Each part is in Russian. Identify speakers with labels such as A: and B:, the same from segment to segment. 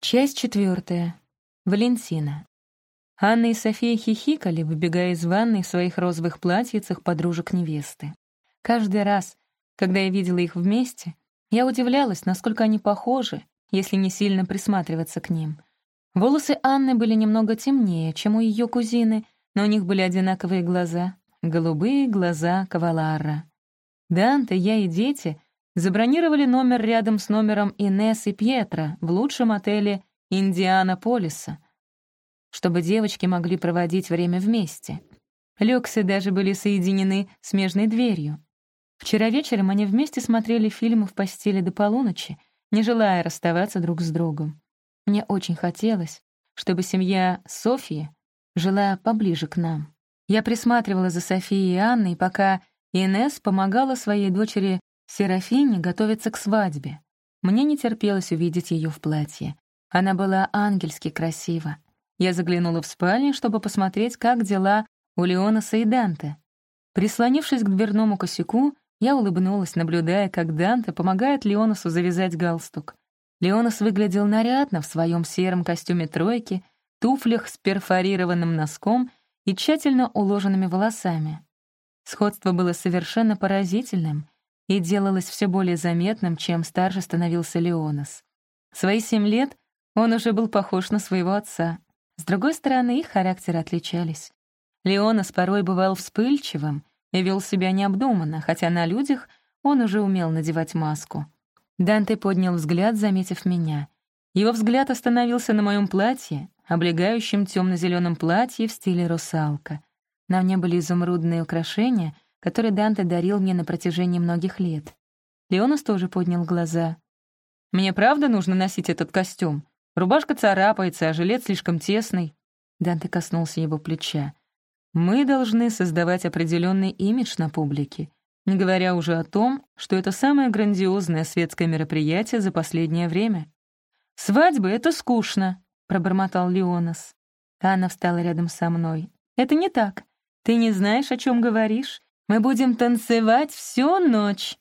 A: Часть четвертая. Валентина. Анна и София хихикали, выбегая из ванной в своих розовых платьицах подружек невесты. Каждый раз, когда я видела их вместе, я удивлялась, насколько они похожи, если не сильно присматриваться к ним. Волосы Анны были немного темнее, чем у ее кузины, но у них были одинаковые глаза — голубые глаза Кавалара. Данте, я и дети забронировали номер рядом с номером Инесс и Пьетро в лучшем отеле Индианаполиса, чтобы девочки могли проводить время вместе. Люксы даже были соединены смежной дверью. Вчера вечером они вместе смотрели фильмы в постели до полуночи, не желая расставаться друг с другом. Мне очень хотелось, чтобы семья Софии жила поближе к нам. Я присматривала за Софией и Анной, пока Инесс помогала своей дочери Серафине готовится к свадьбе. Мне не терпелось увидеть ее в платье. Она была ангельски красива. Я заглянула в спальню, чтобы посмотреть, как дела у Леонаса и Данте. Прислонившись к дверному косяку, я улыбнулась, наблюдая, как Данте помогает Леонасу завязать галстук. Леонас выглядел нарядно в своем сером костюме тройки, туфлях с перфорированным носком и тщательно уложенными волосами. Сходство было совершенно поразительным — и делалось все более заметным, чем старше становился Леонас. В свои семь лет он уже был похож на своего отца. С другой стороны, их характеры отличались. Леонас порой бывал вспыльчивым и вел себя необдуманно, хотя на людях он уже умел надевать маску. Данте поднял взгляд, заметив меня. Его взгляд остановился на моем платье, облегающем темно-зеленом платье в стиле русалка. На мне были изумрудные украшения — который Данте дарил мне на протяжении многих лет. Леонас тоже поднял глаза. «Мне правда нужно носить этот костюм? Рубашка царапается, а жилет слишком тесный». Данте коснулся его плеча. «Мы должны создавать определенный имидж на публике, не говоря уже о том, что это самое грандиозное светское мероприятие за последнее время». «Свадьбы — это скучно», — пробормотал Леонас. Анна встала рядом со мной. «Это не так. Ты не знаешь, о чем говоришь. Мы будем танцевать всю ночь!»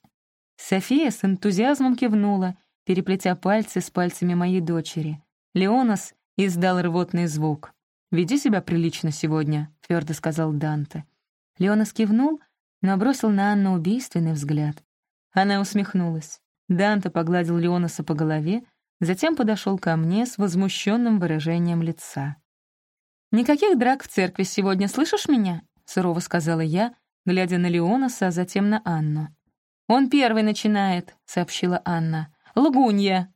A: София с энтузиазмом кивнула, переплетя пальцы с пальцами моей дочери. Леонас издал рвотный звук. «Веди себя прилично сегодня», — твердо сказал Данте. Леонас кивнул, но бросил на Анну убийственный взгляд. Она усмехнулась. Данте погладил Леонаса по голове, затем подошел ко мне с возмущенным выражением лица. «Никаких драк в церкви сегодня, слышишь меня?» — сурово сказала я, глядя на Леонаса, а затем на Анну. «Он первый начинает», — сообщила Анна. «Лгунья!»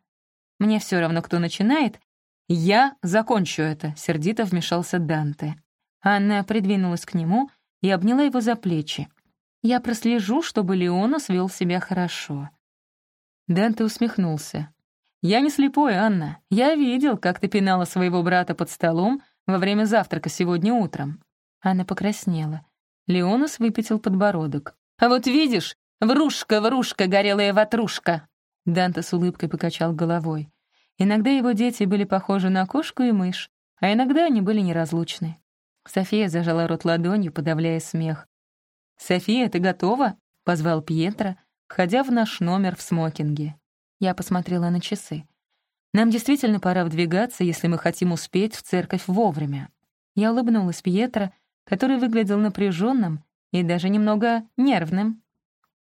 A: «Мне все равно, кто начинает. Я закончу это», — сердито вмешался Данте. Анна придвинулась к нему и обняла его за плечи. «Я прослежу, чтобы Леонас вел себя хорошо». Данте усмехнулся. «Я не слепой, Анна. Я видел, как ты пинала своего брата под столом во время завтрака сегодня утром». Анна покраснела. Леонас выпятил подбородок. «А вот видишь, врушка, врушка, горелая ватрушка!» Данте с улыбкой покачал головой. Иногда его дети были похожи на кошку и мышь, а иногда они были неразлучны. София зажала рот ладонью, подавляя смех. «София, ты готова?» — позвал Пьетро, входя в наш номер в смокинге. Я посмотрела на часы. «Нам действительно пора вдвигаться, если мы хотим успеть в церковь вовремя». Я улыбнулась Пьетро, который выглядел напряженным и даже немного нервным.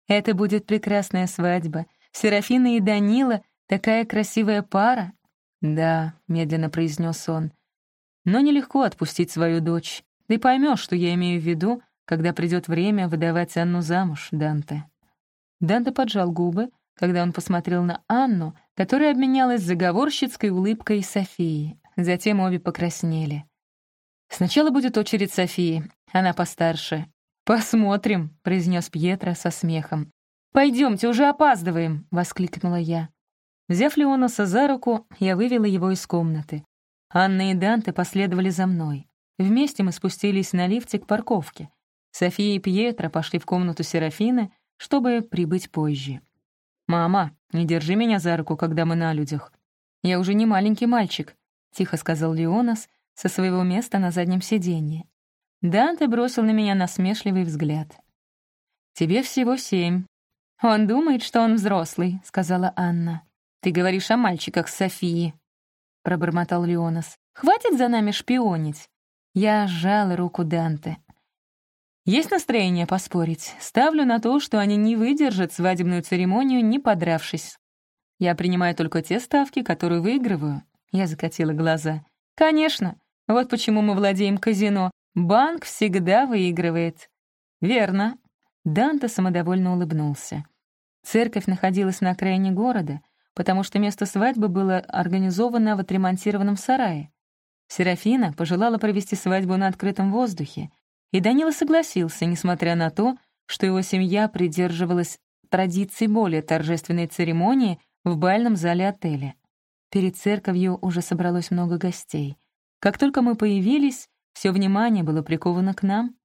A: «Это будет прекрасная свадьба. Серафина и Данила — такая красивая пара». «Да», — медленно произнес он, — «но нелегко отпустить свою дочь. Ты поймешь, что я имею в виду, когда придет время выдавать Анну замуж, Данте». Данте поджал губы, когда он посмотрел на Анну, которая обменялась заговорщицкой улыбкой Софии. Затем обе покраснели. Сначала будет очередь Софии, она постарше. «Посмотрим», — произнес Пьетро со смехом. «Пойдемте, уже опаздываем», — воскликнула я. Взяв Леонаса за руку, я вывела его из комнаты. Анна и Данте последовали за мной. Вместе мы спустились на лифте к парковке. София и Пьетро пошли в комнату Серафины, чтобы прибыть позже. «Мама, не держи меня за руку, когда мы на людях. Я уже не маленький мальчик», — тихо сказал Леонас, со своего места на заднем сиденье. Данте бросил на меня насмешливый взгляд. «Тебе всего семь». «Он думает, что он взрослый», — сказала Анна. «Ты говоришь о мальчиках Софии». — пробормотал Леонас. «Хватит за нами шпионить!» Я сжала руку Данте. «Есть настроение поспорить? Ставлю на то, что они не выдержат свадебную церемонию, не подравшись. Я принимаю только те ставки, которые выигрываю». Я закатила глаза. «Конечно. Вот почему мы владеем казино. Банк всегда выигрывает». «Верно». Данте самодовольно улыбнулся. Церковь находилась на окраине города, потому что место свадьбы было организовано в отремонтированном сарае. Серафина пожелала провести свадьбу на открытом воздухе, и Данила согласился, несмотря на то, что его семья придерживалась традиций более торжественной церемонии в бальном зале отеля. Перед церковью уже собралось много гостей. Как только мы появились, все внимание было приковано к нам.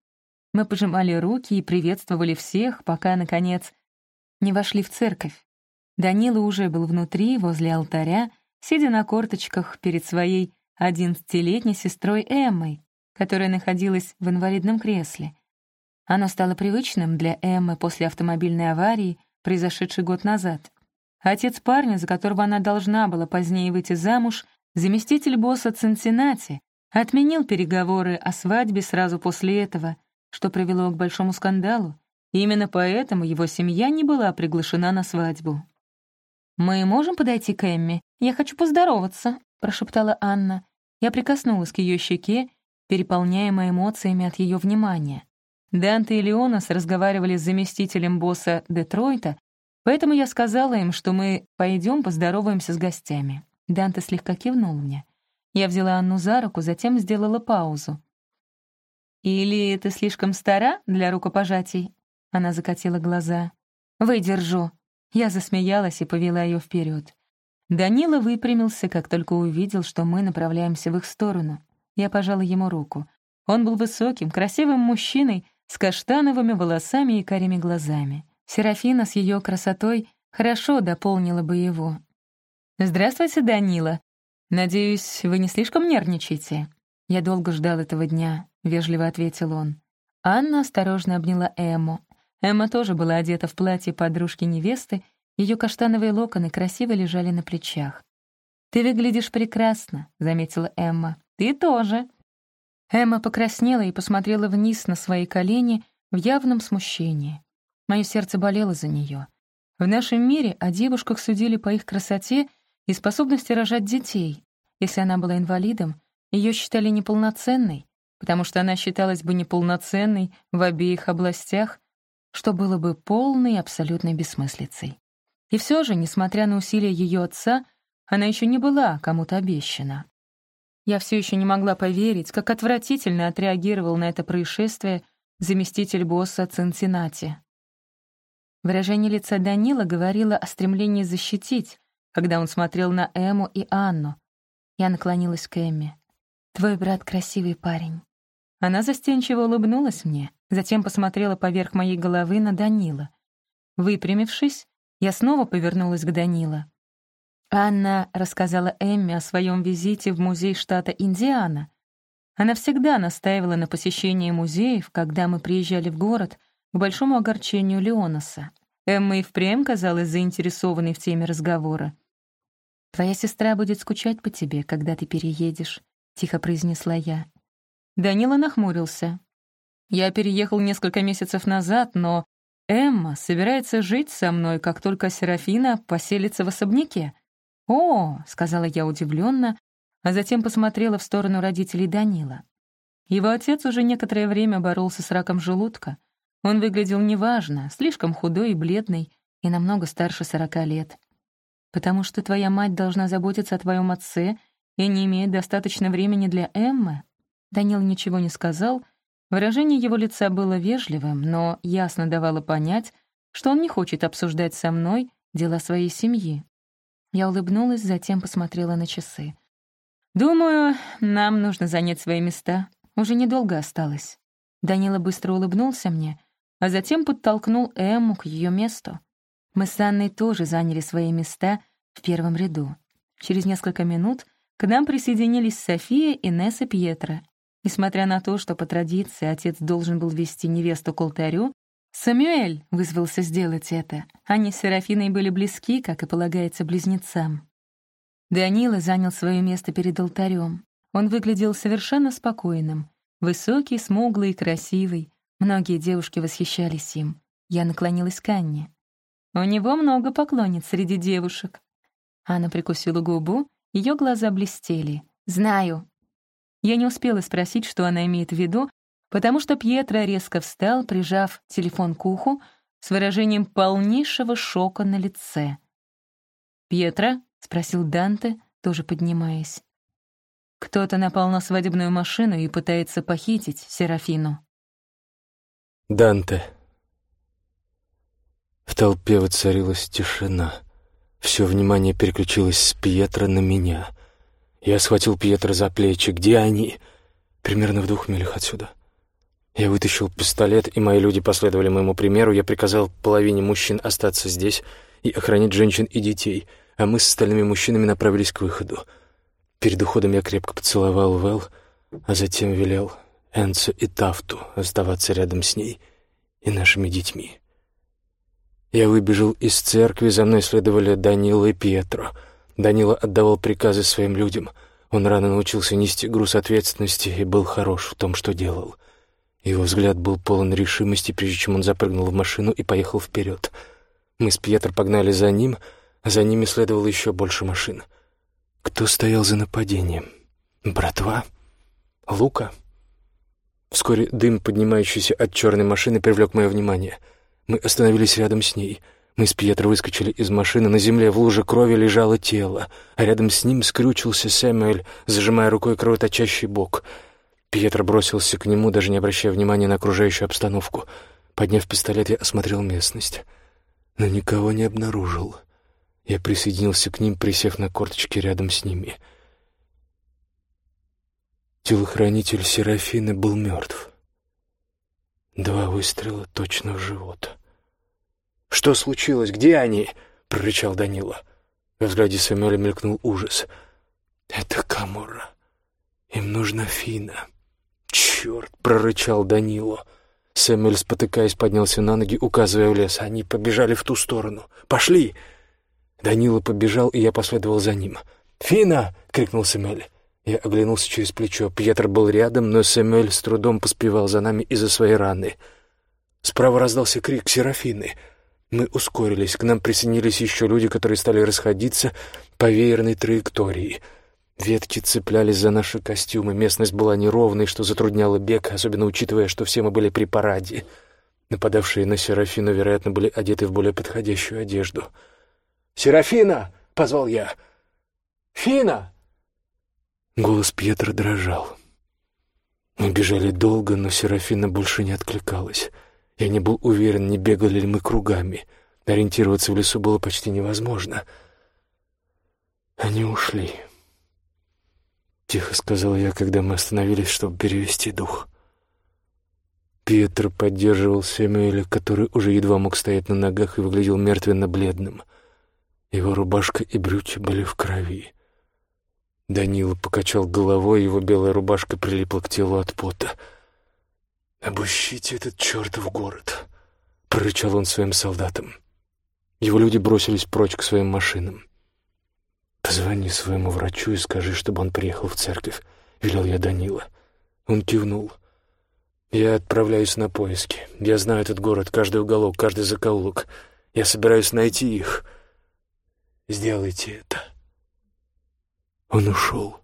A: Мы пожимали руки и приветствовали всех, пока, наконец, не вошли в церковь. Данила уже был внутри, возле алтаря, сидя на корточках перед своей одиннадцатилетней сестрой Эммой, которая находилась в инвалидном кресле. Оно стало привычным для Эммы после автомобильной аварии, произошедшей год назад. Отец парня, за которого она должна была позднее выйти замуж, заместитель босса Цинциннати, отменил переговоры о свадьбе сразу после этого, что привело к большому скандалу, именно поэтому его семья не была приглашена на свадьбу. «Мы можем подойти к Эмми? Я хочу поздороваться», — прошептала Анна. Я прикоснулась к ее щеке, переполняемая эмоциями от ее внимания. Данте и Леонас разговаривали с заместителем босса Детройта, поэтому я сказала им, что мы пойдем поздороваемся с гостями. Данте слегка кивнул мне. Я взяла Анну за руку, затем сделала паузу. «Или ты слишком стара для рукопожатий?» Она закатила глаза. «Выдержу». Я засмеялась и повела ее вперед. Данила выпрямился, как только увидел, что мы направляемся в их сторону. Я пожала ему руку. Он был высоким, красивым мужчиной с каштановыми волосами и карими глазами. Серафина с ее красотой хорошо дополнила бы его. «Здравствуйте, Данила. Надеюсь, вы не слишком нервничаете?» «Я долго ждал этого дня», — вежливо ответил он. Анна осторожно обняла Эмму. Эмма тоже была одета в платье подружки-невесты, ее каштановые локоны красиво лежали на плечах. «Ты выглядишь прекрасно», — заметила Эмма. «Ты тоже». Эмма покраснела и посмотрела вниз на свои колени в явном смущении. Мое сердце болело за нее. В нашем мире о девушках судили по их красоте и способности рожать детей. Если она была инвалидом, ее считали неполноценной, потому что она считалась бы неполноценной в обеих областях, что было бы полной абсолютной бессмыслицей. И все же, несмотря на усилия ее отца, она еще не была кому-то обещана. Я все еще не могла поверить, как отвратительно отреагировал на это происшествие заместитель босса Цинциннати. Выражение лица Данила говорило о стремлении защитить, когда он смотрел на Эму и Анну. Я наклонилась к Эмме. «Твой брат красивый парень». Она застенчиво улыбнулась мне, затем посмотрела поверх моей головы на Данила. Выпрямившись, я снова повернулась к Данила. Анна рассказала Эмме о своем визите в музей штата Индиана. Она всегда настаивала на посещении музеев, когда мы приезжали в город, к большому огорчению Леонаса. Эмма и впрямь казалась заинтересованной в теме разговора. «Твоя сестра будет скучать по тебе, когда ты переедешь», — тихо произнесла я. Данила нахмурился. «Я переехал несколько месяцев назад, но Эмма собирается жить со мной, как только Серафина поселится в особняке». «О», — сказала я удивленно, а затем посмотрела в сторону родителей Данила. Его отец уже некоторое время боролся с раком желудка. Он выглядел неважно, слишком худой и бледный, и намного старше сорока лет. «Потому что твоя мать должна заботиться о твоем отце и не имеет достаточно времени для Эммы?» Данил ничего не сказал, выражение его лица было вежливым, но ясно давало понять, что он не хочет обсуждать со мной дела своей семьи. Я улыбнулась, затем посмотрела на часы. «Думаю, нам нужно занять свои места. Уже недолго осталось». Данила быстро улыбнулся мне, а затем подтолкнул Эмму к ее месту. Мы с Анной тоже заняли свои места в первом ряду. Через несколько минут к нам присоединились София, Инесса, Пьетро. Несмотря на то, что по традиции отец должен был вести невесту к алтарю, Самюэль вызвался сделать это. Они с Серафиной были близки, как и полагается близнецам. Данила занял свое место перед алтарем. Он выглядел совершенно спокойным. Высокий, смуглый и красивый. Многие девушки восхищались им. Я наклонилась к Анне. «У него много поклонниц среди девушек». Анна прикусила губу, ее глаза блестели. «Знаю». Я не успела спросить, что она имеет в виду, потому что Пьетро резко встал, прижав телефон к уху, с выражением полнейшего шока на лице. «Пьетро?» — спросил Данте, тоже поднимаясь. «Кто-то напал на свадебную машину и пытается похитить Серафину».
B: Данте. В толпе воцарилась тишина. Все внимание переключилось с Пьетро на меня. Я схватил Пьетро за плечи. «Где они?» «Примерно в двух милях отсюда». Я вытащил пистолет, и мои люди последовали моему примеру. Я приказал половине мужчин остаться здесь и охранять женщин и детей, а мы с остальными мужчинами направились к выходу. Перед уходом я крепко поцеловал Вэл, а затем велел Энцу и Тафту оставаться рядом с ней и нашими детьми. Я выбежал из церкви, за мной следовали Данила и Пьетро. Данила отдавал приказы своим людям. Он рано научился нести груз ответственности и был хорош в том, что делал — его взгляд был полон решимости, прежде чем он запрыгнул в машину и поехал вперед. Мы с Пьетро погнали за ним, а за ними следовало еще больше машин. Кто стоял за нападением? Братва? Лука? Вскоре дым, поднимающийся от черной машины, привлек мое внимание. Мы остановились рядом с ней. Мы с Пьетро выскочили из машины. На земле в луже крови лежало тело, а рядом с ним скрючился Сэмюэль, зажимая рукой кровоточащий бок — Пьетро бросился к нему, даже не обращая внимания на окружающую обстановку. Подняв пистолет, я осмотрел местность, но никого не обнаружил. Я присоединился к ним, присев на корточки рядом с ними. Телохранитель Серафины был мертв. Два выстрела точно в живот. «Что случилось? Где они?» — прорычал Данила. Во взгляде Самюэля мелькнул ужас. «Это Камура. Им нужна Фина». «Черт!» — прорычал Данило. Сэмюэль, спотыкаясь, поднялся на ноги, указывая в лес. Они побежали в ту сторону. «Пошли!» Данила побежал, и я последовал за ним. «Фина!» — крикнул Сэмюэль. Я оглянулся через плечо. Пьетр был рядом, но Сэмюэль с трудом поспевал за нами из-за своей раны. Справа раздался крик Серафины. Мы ускорились. К нам присоединились еще люди, которые стали расходиться по веерной траектории — Ветки цеплялись за наши костюмы, местность была неровной, что затрудняло бег, особенно учитывая, что все мы были при параде. Нападавшие на Серафину, вероятно, были одеты в более подходящую одежду. «Серафина!» — позвал я. «Фина!» Голос Пьетра дрожал. Мы бежали долго, но Серафина больше не откликалась. Я не был уверен, не бегали ли мы кругами. Ориентироваться в лесу было почти невозможно. Они ушли. — тихо сказал я, когда мы остановились, чтобы перевести дух. Пьетро поддерживал Сэмюэля, который уже едва мог стоять на ногах и выглядел мертвенно-бледным. Его рубашка и брюки были в крови. Данила покачал головой, его белая рубашка прилипла к телу от пота. «Обыщите этот чертов город!» — прорычал он своим солдатам. Его люди бросились прочь к своим машинам. «Позвони своему врачу и скажи, чтобы он приехал в церковь», — велел я Данила. Он кивнул. «Я отправляюсь на поиски. Я знаю этот город, каждый уголок, каждый закоулок. Я собираюсь найти их. Сделайте это». Он ушел.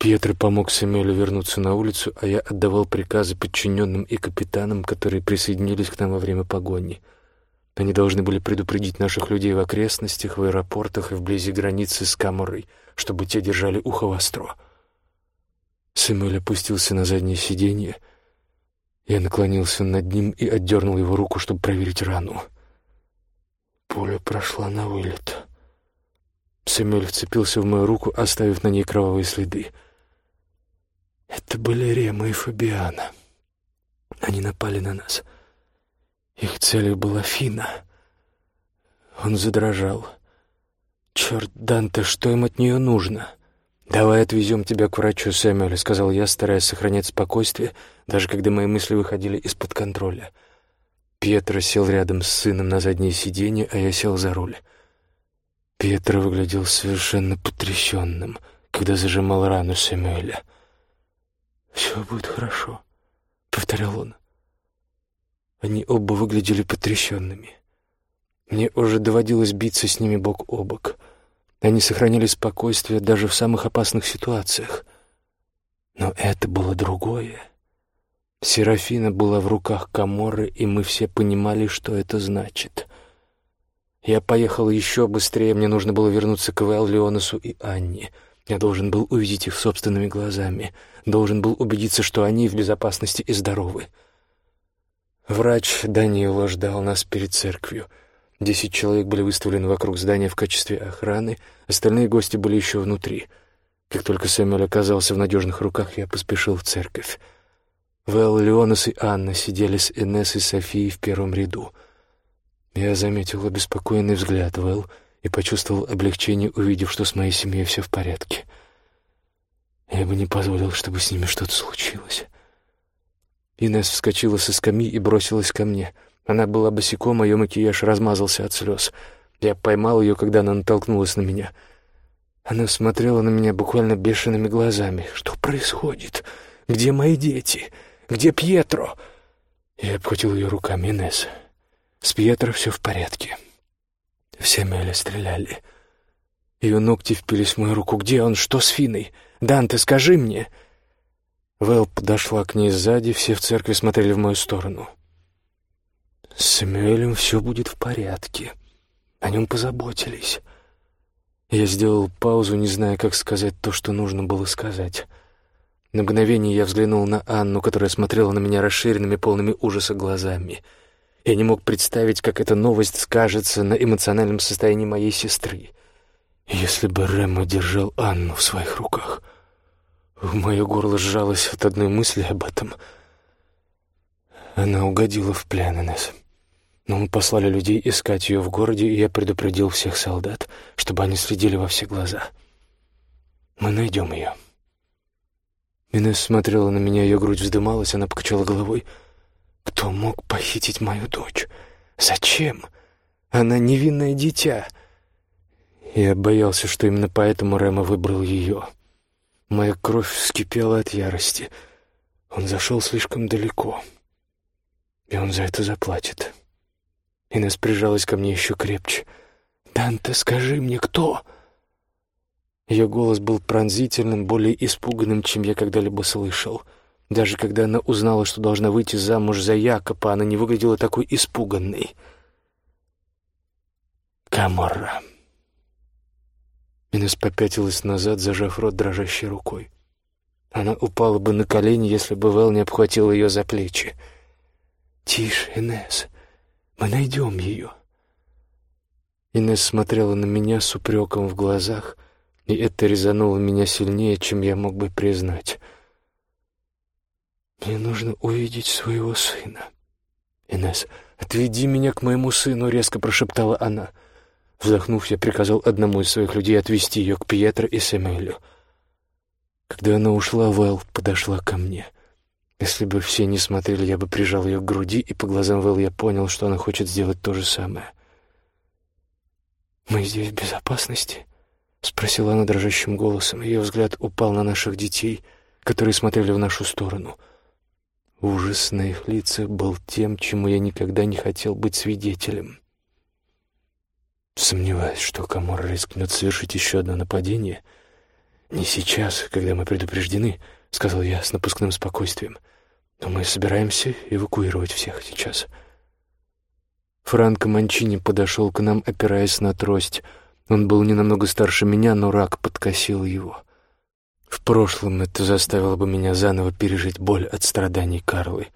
B: Пьетро помог Самюэлю вернуться на улицу, а я отдавал приказы подчиненным и капитанам, которые присоединились к нам во время погони — они должны были предупредить наших людей в окрестностях, в аэропортах и вблизи границы с Каморой, чтобы те держали ухо востро. Сэмюэль опустился на заднее сиденье. Я наклонился над ним и отдернул его руку, чтобы проверить рану. Пуля прошла на вылет. Сэмюэль вцепился в мою руку, оставив на ней кровавые следы. Это были Рема и Фабиана. Они напали на нас — их целью была Фина. Он задрожал. «Черт, Данте, что им от нее нужно?» «Давай отвезем тебя к врачу, Сэмюэль», — сказал я, стараясь сохранять спокойствие, даже когда мои мысли выходили из-под контроля. Пьетро сел рядом с сыном на заднее сиденье, а я сел за руль. Петр выглядел совершенно потрясенным, когда зажимал рану Сэмюэля. «Все будет хорошо», — повторял он. Они оба выглядели потрясенными. Мне уже доводилось биться с ними бок о бок. Они сохраняли спокойствие даже в самых опасных ситуациях. Но это было другое. Серафина была в руках Каморы, и мы все понимали, что это значит. Я поехал еще быстрее, мне нужно было вернуться к Вэл, Леонасу и Анне. Я должен был увидеть их собственными глазами, должен был убедиться, что они в безопасности и здоровы. Врач Даниэла ждал нас перед церковью. Десять человек были выставлены вокруг здания в качестве охраны, остальные гости были еще внутри. Как только Сэмюэль оказался в надежных руках, я поспешил в церковь. Вэл, Леонас и Анна сидели с Энесс и Софией в первом ряду. Я заметил обеспокоенный взгляд Вэл и почувствовал облегчение, увидев, что с моей семьей все в порядке. Я бы не позволил, чтобы с ними что-то случилось. Инесс вскочила со скамьи и бросилась ко мне. Она была босиком, а ее макияж размазался от слез. Я поймал ее, когда она натолкнулась на меня. Она смотрела на меня буквально бешеными глазами. «Что происходит? Где мои дети? Где Пьетро?» Я обхватил ее руками Инесс. «С Пьетро все в порядке». Все Меля стреляли. Ее ногти впились в мою руку. «Где он? Что с Финой? Данте, скажи мне!» Вэл подошла к ней сзади, все в церкви смотрели в мою сторону. «С Сэмюэлем все будет в порядке. О нем позаботились». Я сделал паузу, не зная, как сказать то, что нужно было сказать. На мгновение я взглянул на Анну, которая смотрела на меня расширенными, полными ужаса глазами. Я не мог представить, как эта новость скажется на эмоциональном состоянии моей сестры. Если бы Рэм держал Анну в своих руках... Мое горло сжалось от одной мысли об этом. Она угодила в плен Инесс. Но мы послали людей искать ее в городе, и я предупредил всех солдат, чтобы они следили во все глаза. Мы найдем ее. Инесс смотрела на меня, ее грудь вздымалась, она покачала головой. «Кто мог похитить мою дочь? Зачем? Она невинное дитя». Я боялся, что именно поэтому Рэма выбрал ее. Моя кровь вскипела от ярости. Он зашел слишком далеко. И он за это заплатит. Инесс прижалась ко мне еще крепче. «Данте, скажи мне, кто?» Ее голос был пронзительным, более испуганным, чем я когда-либо слышал. Даже когда она узнала, что должна выйти замуж за Якопа, она не выглядела такой испуганной. Каморра. Инесс попятилась назад, зажав рот дрожащей рукой. Она упала бы на колени, если бы Вэл не обхватил ее за плечи. «Тише, Инесс, мы найдем ее». Инесс смотрела на меня с упреком в глазах, и это резануло меня сильнее, чем я мог бы признать. «Мне нужно увидеть своего сына». «Инесс, отведи меня к моему сыну», — резко прошептала она. Вздохнув, я приказал одному из своих людей отвезти ее к Пьетро и Семелю. Когда она ушла, Вэл подошла ко мне. Если бы все не смотрели, я бы прижал ее к груди, и по глазам Вэл я понял, что она хочет сделать то же самое. «Мы здесь в безопасности?» — спросила она дрожащим голосом. Ее взгляд упал на наших детей, которые смотрели в нашу сторону. Ужас на их лицах был тем, чему я никогда не хотел быть свидетелем. Сомневаюсь, что Камора рискнет совершить еще одно нападение. Не сейчас, когда мы предупреждены, — сказал я с напускным спокойствием. Но мы собираемся эвакуировать всех сейчас. Франко Манчини подошел к нам, опираясь на трость. Он был не намного старше меня, но рак подкосил его. В прошлом это заставило бы меня заново пережить боль от страданий Карлы.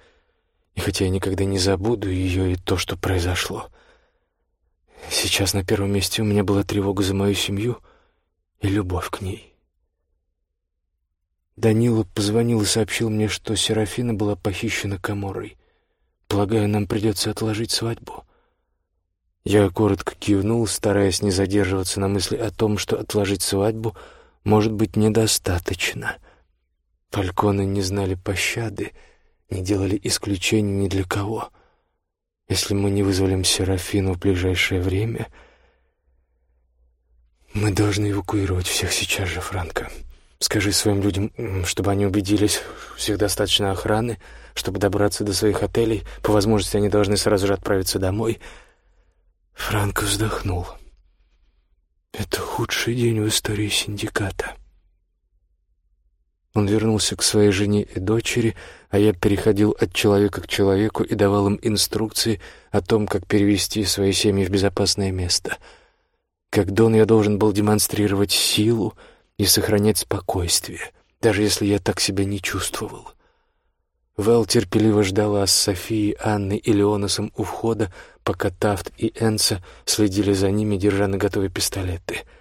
B: И хотя я никогда не забуду ее и то, что произошло — Сейчас на первом месте у меня была тревога за мою семью и любовь к ней. Данила позвонил и сообщил мне, что Серафина была похищена Каморой. Полагаю, нам придется отложить свадьбу. Я коротко кивнул, стараясь не задерживаться на мысли о том, что отложить свадьбу может быть недостаточно. Фальконы не знали пощады, не делали исключений ни для кого — если мы не вызволим Серафину в ближайшее время, «Мы должны эвакуировать всех сейчас же, Франко. Скажи своим людям, чтобы они убедились, у всех достаточно охраны, чтобы добраться до своих отелей. По возможности они должны сразу же отправиться домой». Франко вздохнул. «Это худший день в истории синдиката». Он вернулся к своей жене и дочери, а я переходил от человека к человеку и давал им инструкции о том, как перевести свои семьи в безопасное место. Как Дон я должен был демонстрировать силу и сохранять спокойствие, даже если я так себя не чувствовал. Вэл терпеливо ждала с Софией, Анной и Леоносом у входа, пока Тафт и Энса следили за ними, держа на готове пистолеты —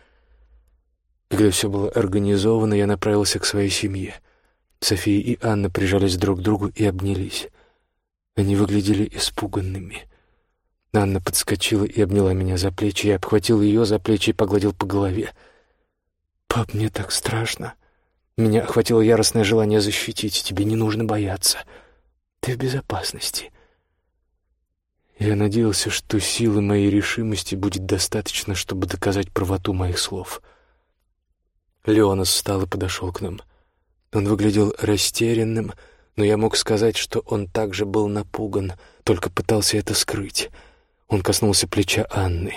B: когда все было организовано, я направился к своей семье. София и Анна прижались друг к другу и обнялись. Они выглядели испуганными. Анна подскочила и обняла меня за плечи. Я обхватил ее за плечи и погладил по голове. «Пап, мне так страшно. Меня охватило яростное желание защитить. Тебе не нужно бояться. Ты в безопасности». Я надеялся, что силы моей решимости будет достаточно, чтобы доказать правоту моих слов — Леонас встал и подошел к нам. Он выглядел растерянным, но я мог сказать, что он также был напуган, только пытался это скрыть. Он коснулся плеча Анны.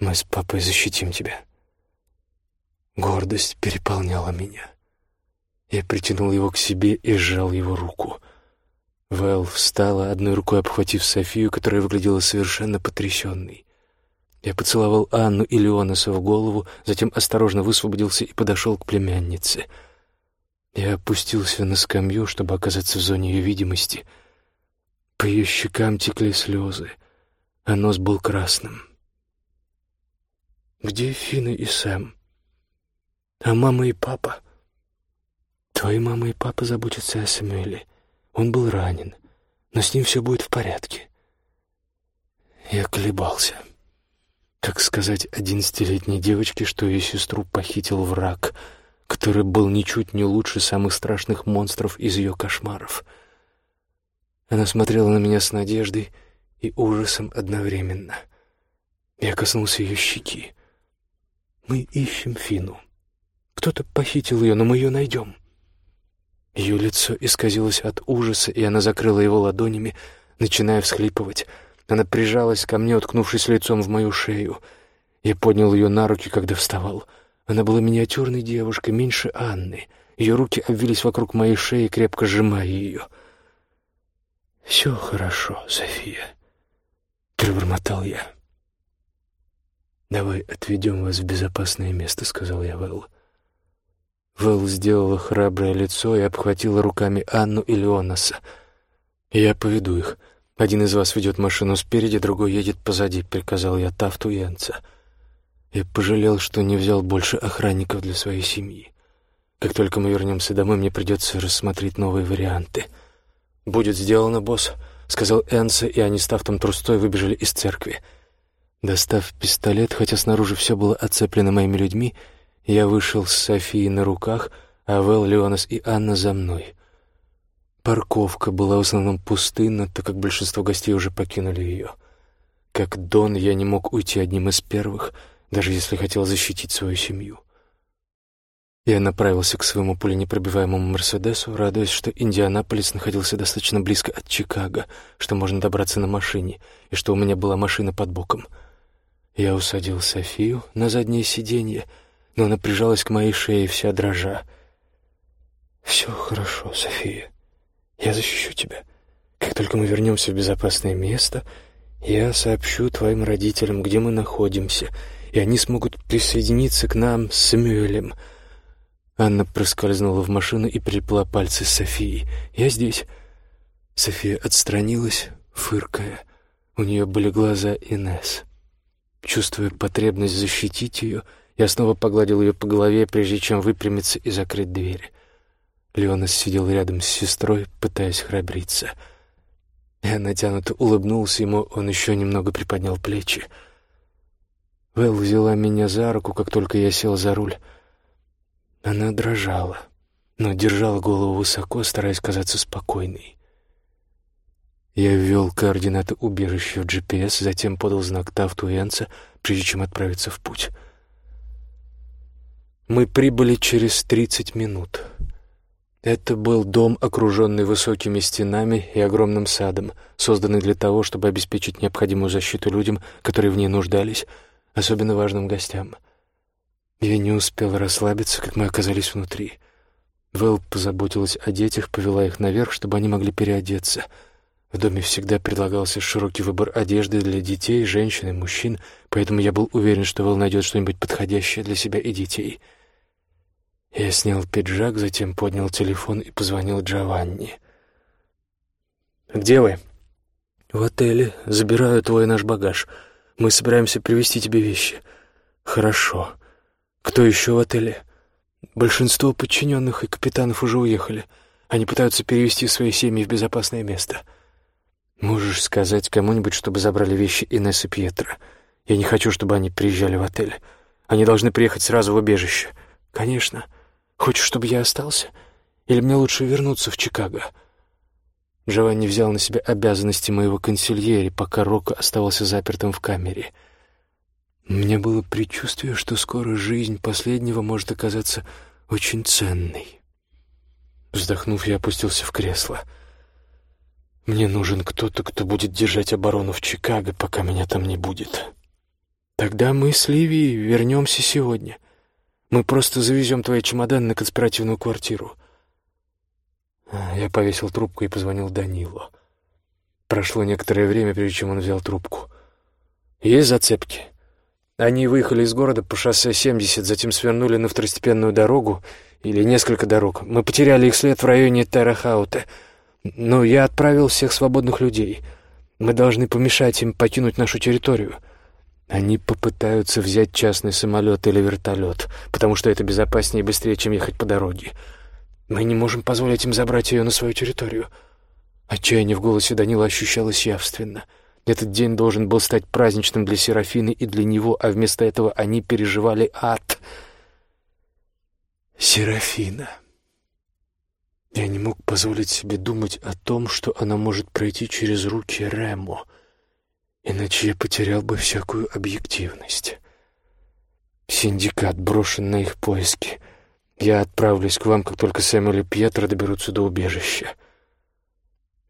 B: «Мы с папой защитим тебя». Гордость переполняла меня. Я притянул его к себе и сжал его руку. Вэл встала, одной рукой обхватив Софию, которая выглядела совершенно потрясенной. Я поцеловал Анну и Леонаса в голову, затем осторожно высвободился и подошел к племяннице. Я опустился на скамью, чтобы оказаться в зоне ее видимости. По ее щекам текли слезы, а нос был красным. «Где Фина и Сэм? А мама и папа?» «Твои мама и папа заботятся о Самуэле. Он был ранен, но с ним все будет в порядке». Я колебался. Как сказать одиннадцатилетней девочке, что ее сестру похитил враг, который был ничуть не лучше самых страшных монстров из ее кошмаров? Она смотрела на меня с надеждой и ужасом одновременно. Я коснулся ее щеки. «Мы ищем Фину. Кто-то похитил ее, но мы ее найдем». Ее лицо исказилось от ужаса, и она закрыла его ладонями, начиная всхлипывать — она прижалась ко мне, уткнувшись лицом в мою шею. Я поднял ее на руки, когда вставал. Она была миниатюрной девушкой, меньше Анны. Ее руки обвились вокруг моей шеи, крепко сжимая ее. «Все хорошо, София», — пробормотал я. «Давай отведем вас в безопасное место», — сказал я Вэл. Вэл сделала храброе лицо и обхватила руками Анну и Леонаса. «Я поведу их. «Один из вас ведет машину спереди, другой едет позади», — приказал я Тафту Янца. Я пожалел, что не взял больше охранников для своей семьи. Как только мы вернемся домой, мне придется рассмотреть новые варианты. «Будет сделано, босс», — сказал Энса, и они с Тафтом трустой выбежали из церкви. Достав пистолет, хотя снаружи все было оцеплено моими людьми, я вышел с Софией на руках, а Вэл, Леонас и Анна за мной — Парковка была в основном пустынна, так как большинство гостей уже покинули ее. Как Дон я не мог уйти одним из первых, даже если хотел защитить свою семью. Я направился к своему пуленепробиваемому «Мерседесу», радуясь, что Индианаполис находился достаточно близко от Чикаго, что можно добраться на машине, и что у меня была машина под боком. Я усадил Софию на заднее сиденье, но она прижалась к моей шее вся дрожа. «Все хорошо, София», я защищу тебя. Как только мы вернемся в безопасное место, я сообщу твоим родителям, где мы находимся, и они смогут присоединиться к нам с Сэмюэлем». Анна проскользнула в машину и припла пальцы Софии. «Я здесь». София отстранилась, фыркая. У нее были глаза Инесс. Чувствуя потребность защитить ее, я снова погладил ее по голове, прежде чем выпрямиться и закрыть дверь. Леонас сидел рядом с сестрой, пытаясь храбриться. Я натянуто улыбнулся ему, он еще немного приподнял плечи. Вэл взяла меня за руку, как только я сел за руль. Она дрожала, но держала голову высоко, стараясь казаться спокойной. Я ввел координаты убежища в GPS, затем подал знак Тафту Янца, прежде чем отправиться в путь. Мы прибыли через тридцать минут. Это был дом, окруженный высокими стенами и огромным садом, созданный для того, чтобы обеспечить необходимую защиту людям, которые в ней нуждались, особенно важным гостям. Я не успел расслабиться, как мы оказались внутри. Вэл позаботилась о детях, повела их наверх, чтобы они могли переодеться. В доме всегда предлагался широкий выбор одежды для детей, женщин и мужчин, поэтому я был уверен, что Вэл найдет что-нибудь подходящее для себя и детей — я снял пиджак, затем поднял телефон и позвонил Джованни. «Где вы?» «В отеле. Забираю твой наш багаж. Мы собираемся привезти тебе вещи». «Хорошо. Кто еще в отеле?» «Большинство подчиненных и капитанов уже уехали. Они пытаются перевести свои семьи в безопасное место». «Можешь сказать кому-нибудь, чтобы забрали вещи Инессы Пьетро? Я не хочу, чтобы они приезжали в отель. Они должны приехать сразу в убежище». «Конечно». Хочешь, чтобы я остался? Или мне лучше вернуться в Чикаго?» Джованни взял на себя обязанности моего консильери, пока Рокко оставался запертым в камере. Меня было предчувствие, что скоро жизнь последнего может оказаться очень ценной. Вздохнув, я опустился в кресло. «Мне нужен кто-то, кто будет держать оборону в Чикаго, пока меня там не будет. Тогда мы с Ливией вернемся сегодня. Мы просто завезем твои чемоданы на конспиративную квартиру». Я повесил трубку и позвонил Данилу. Прошло некоторое время, прежде чем он взял трубку. «Есть зацепки?» Они выехали из города по шоссе 70, затем свернули на второстепенную дорогу или несколько дорог. Мы потеряли их след в районе Террахаута. Но я отправил всех свободных людей. Мы должны помешать им покинуть нашу территорию. Они попытаются взять частный самолет или вертолет, потому что это безопаснее и быстрее, чем ехать по дороге. Мы не можем позволить им забрать ее на свою территорию. Отчаяние в голосе Данила ощущалось явственно. Этот день должен был стать праздничным для Серафины и для него, а вместо этого они переживали ад. Серафина. Я не мог позволить себе думать о том, что она может пройти через руки Ремо — иначе я потерял бы всякую объективность. Синдикат брошен на их поиски. Я отправлюсь к вам, как только Сэмюэль и Пьетро доберутся до убежища.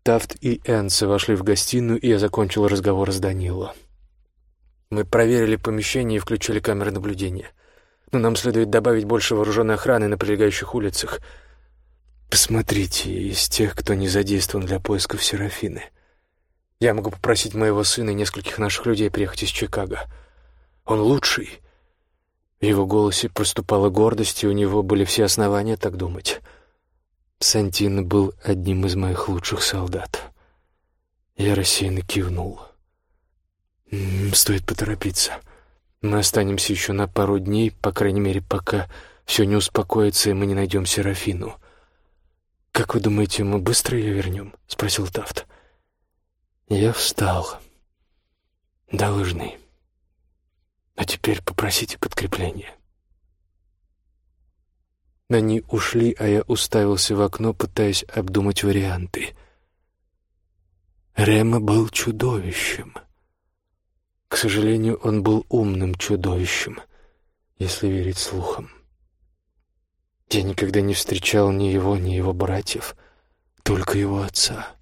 B: Тафт и Энса вошли в гостиную, и я закончил разговор с Данило. Мы проверили помещение и включили камеры наблюдения. Но нам следует добавить больше вооруженной охраны на прилегающих улицах. Посмотрите, из тех, кто не задействован для поисков Серафины — я могу попросить моего сына и нескольких наших людей приехать из Чикаго. Он лучший». В его голосе проступала гордость, и у него были все основания так думать. Сантин был одним из моих лучших солдат. Я рассеянно кивнул. «Стоит поторопиться. Мы останемся еще на пару дней, по крайней мере, пока все не успокоится, и мы не найдем Серафину». «Как вы думаете, мы быстро ее вернем?» — спросил Тафт. Я встал. Должны. А теперь попросите подкрепления. Они ушли, а я уставился в окно, пытаясь обдумать варианты. Рема был чудовищем. К сожалению, он был умным чудовищем, если верить слухам. Я никогда не встречал ни его, ни его братьев, только его отца.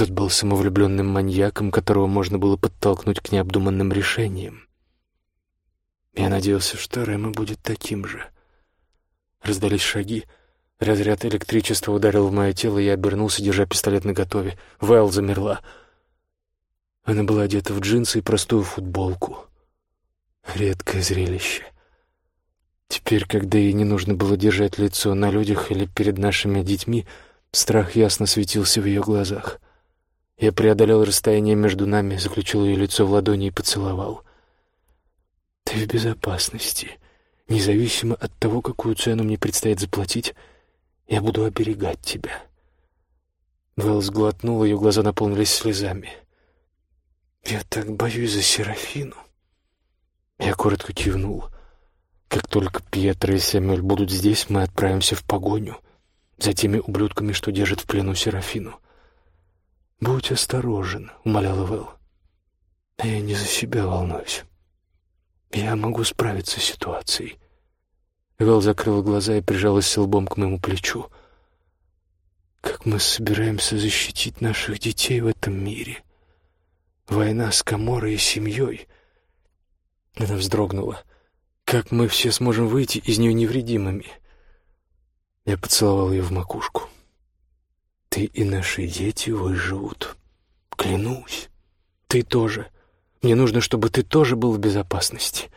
B: Тот был самовлюбленным маньяком, которого можно было подтолкнуть к необдуманным решениям. Я надеялся, что Рэма будет таким же. Раздались шаги. Разряд электричества ударил в мое тело, и я обернулся, держа пистолет наготове. Вэл замерла. Она была одета в джинсы и простую футболку. Редкое зрелище. Теперь, когда ей не нужно было держать лицо на людях или перед нашими детьми, страх ясно светился в ее глазах — я преодолел расстояние между нами, заключил ее лицо в ладони и поцеловал. «Ты в безопасности. Независимо от того, какую цену мне предстоит заплатить, я буду оберегать тебя». Вэл сглотнула, ее глаза наполнились слезами. «Я так боюсь за Серафину». Я коротко кивнул. «Как только Пьетро и Сэмюэль будут здесь, мы отправимся в погоню за теми ублюдками, что держат в плену Серафину». «Будь осторожен», — умоляла Вэл. «Я не за себя волнуюсь. Я могу справиться с ситуацией. Вэл закрыла глаза и прижалась лбом к моему плечу. «Как мы собираемся защитить наших детей в этом мире? Война с Каморой и семьей?» Она вздрогнула. «Как мы все сможем выйти из нее невредимыми?» Я поцеловал ее в макушку. «Ты и наши дети выживут. Клянусь. Ты тоже. Мне нужно, чтобы ты тоже был в безопасности».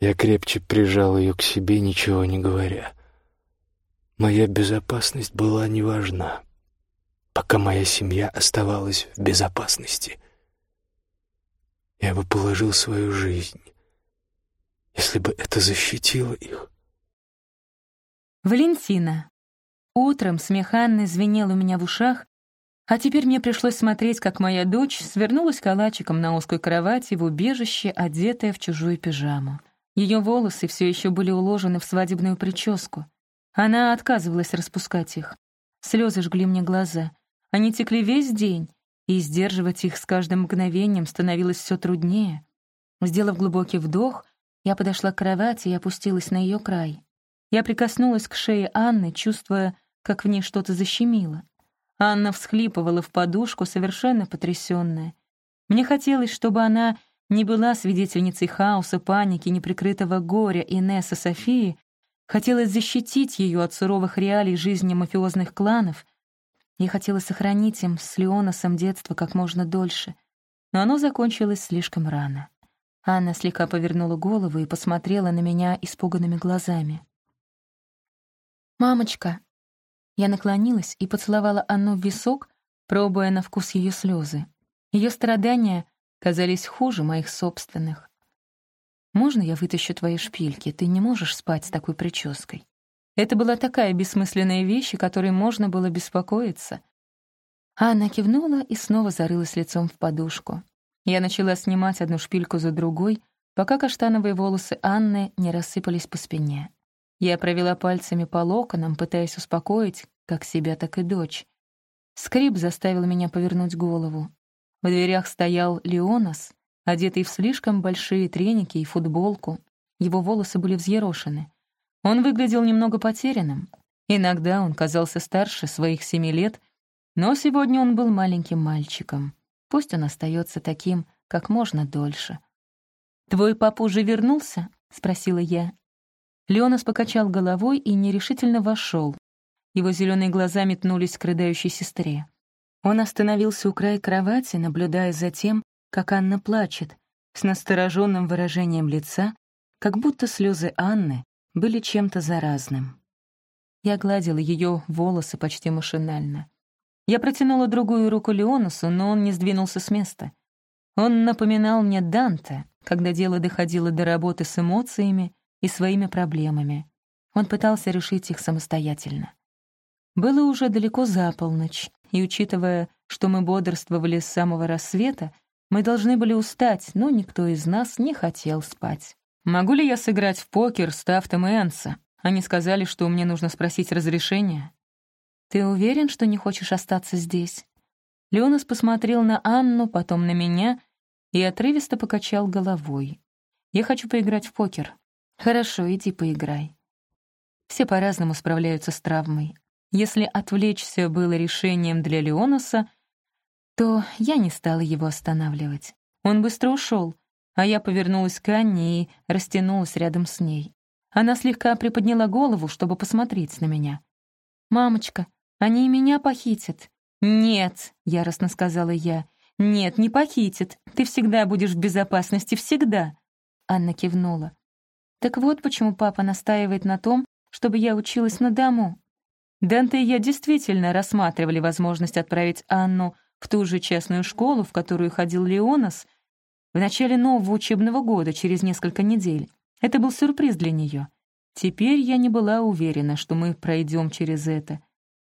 B: Я крепче прижал ее к себе, ничего не говоря. Моя безопасность была не важна, пока моя семья оставалась в безопасности. Я бы положил свою жизнь, если бы это защитило их.
A: Валентина. Утром смех Анны звенел у меня в ушах, а теперь мне пришлось смотреть, как моя дочь свернулась калачиком на узкой кровати в убежище, одетая в чужую пижаму. Ее волосы все еще были уложены в свадебную прическу. Она отказывалась распускать их. Слезы жгли мне глаза. Они текли весь день, и сдерживать их с каждым мгновением становилось все труднее. Сделав глубокий вдох, я подошла к кровати и опустилась на ее край. Я прикоснулась к шее Анны, чувствуя, как в ней что-то защемило. Анна всхлипывала в подушку, совершенно потрясённая. Мне хотелось, чтобы она не была свидетельницей хаоса, паники, неприкрытого горя Инесса Софии, хотелось защитить ее от суровых реалий жизни мафиозных кланов. Я хотела сохранить им с Леоносом детство как можно дольше, но оно закончилось слишком рано. Анна слегка повернула голову и посмотрела на меня испуганными глазами. «Мамочка!» Я наклонилась и поцеловала Анну в висок, пробуя на вкус ее слезы. Ее страдания казались хуже моих собственных. «Можно я вытащу твои шпильки? Ты не можешь спать с такой прической». Это была такая бессмысленная вещь, о которой можно было беспокоиться. Анна кивнула и снова зарылась лицом в подушку. Я начала снимать одну шпильку за другой, пока каштановые волосы Анны не рассыпались по спине. Я провела пальцами по локонам, пытаясь успокоить как себя, так и дочь. Скрип заставил меня повернуть голову. В дверях стоял Леонас, одетый в слишком большие треники и футболку. Его волосы были взъерошены. Он выглядел немного потерянным. Иногда он казался старше своих семи лет, но сегодня он был маленьким мальчиком. Пусть он остается таким как можно дольше. «Твой папа уже вернулся?» — спросила я. Леонас покачал головой и нерешительно вошел. Его зеленые глаза метнулись к рыдающей сестре. Он остановился у края кровати, наблюдая за тем, как Анна плачет, с настороженным выражением лица, как будто слезы Анны были чем-то заразным. Я гладила ее волосы почти машинально. Я протянула другую руку Леонусу, но он не сдвинулся с места. Он напоминал мне Данте, когда дело доходило до работы с эмоциями и своими проблемами. Он пытался решить их самостоятельно. Было уже далеко за полночь, и, учитывая, что мы бодрствовали с самого рассвета, мы должны были устать, но никто из нас не хотел спать. «Могу ли я сыграть в покер с Тафтом и Энса?» Они сказали, что мне нужно спросить разрешения. «Ты уверен, что не хочешь остаться здесь?» Леонас посмотрел на Анну, потом на меня и отрывисто покачал головой. «Я хочу поиграть в покер». «Хорошо, иди поиграй». Все по-разному справляются с травмой. Если отвлечься было решением для Леонаса, то я не стала его останавливать. Он быстро ушел, а я повернулась к Анне и растянулась рядом с ней. Она слегка приподняла голову, чтобы посмотреть на меня. «Мамочка, они меня похитят». «Нет», — яростно сказала я. «Нет, не похитят. Ты всегда будешь в безопасности, всегда». Анна кивнула. «Так вот почему папа настаивает на том, чтобы я училась на дому. Данте и я действительно рассматривали возможность отправить Анну в ту же частную школу, в которую ходил Леонас, в начале нового учебного года, через несколько недель. Это был сюрприз для нее. Теперь я не была уверена, что мы пройдем через это.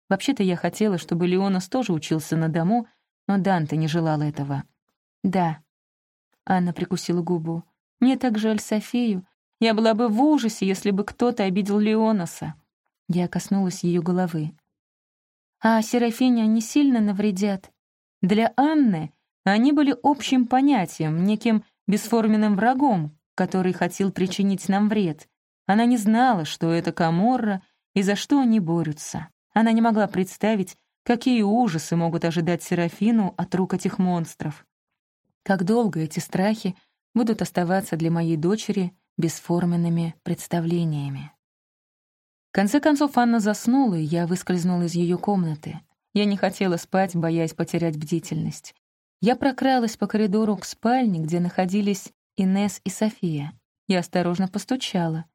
A: Вообще-то я хотела, чтобы Леонас тоже учился на дому, но Данте не желал этого. «Да». Анна прикусила губу. «Мне так жаль Софию. Я была бы в ужасе, если бы кто-то обидел Леонаса». Я коснулась ее головы. А Серафине они сильно навредят. Для Анны они были общим понятием, неким бесформенным врагом, который хотел причинить нам вред. Она не знала, что это Каморра и за что они борются. Она не могла представить, какие ужасы могут ожидать Серафину от рук этих монстров. Как долго эти страхи будут оставаться для моей дочери бесформенными представлениями. В конце концов Анна заснула, и я выскользнула из ее комнаты. Я не хотела спать, боясь потерять бдительность. Я прокралась по коридору к спальне, где находились Инес и София. Я осторожно постучала.